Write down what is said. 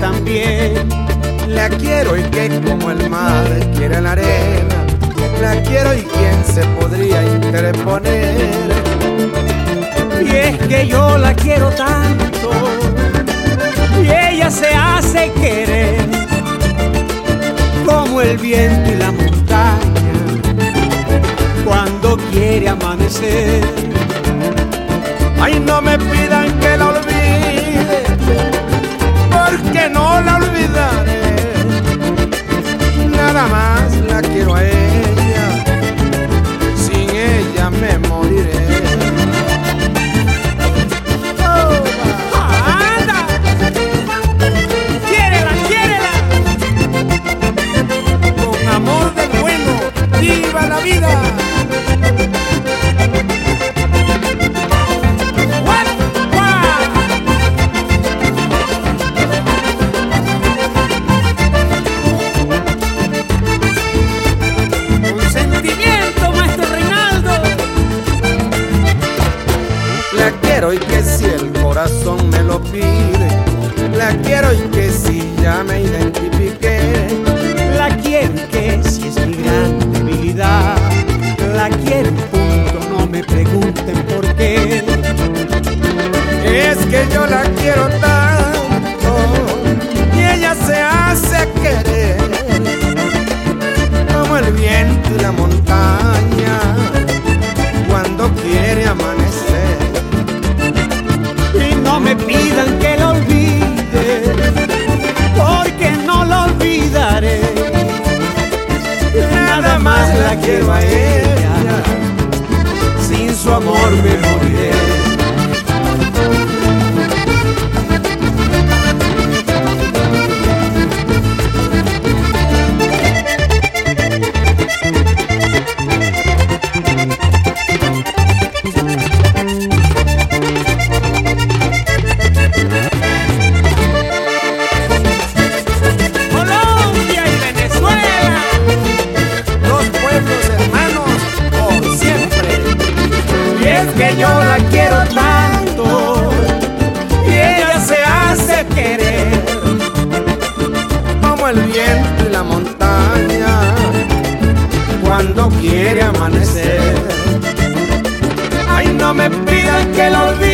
también. La quiero y que como el mar quiere la arena. La quiero y quién se podría interponer. Y es que yo la quiero tanto y ella se hace querer como el viento y la montaña cuando quiere amanecer. Ay, no me pidan corazón me lo pide, la quiero y que si ya me identifiqué. La quiero y que si es mi gran debilidad. La quiero y punto, no me pregunten por qué. Es que yo la quiero tanto y ella se hace querer quiero a ella, sin su amor me moriré. Cuando quiere amanecer. Ay, no me pidan que la olvide,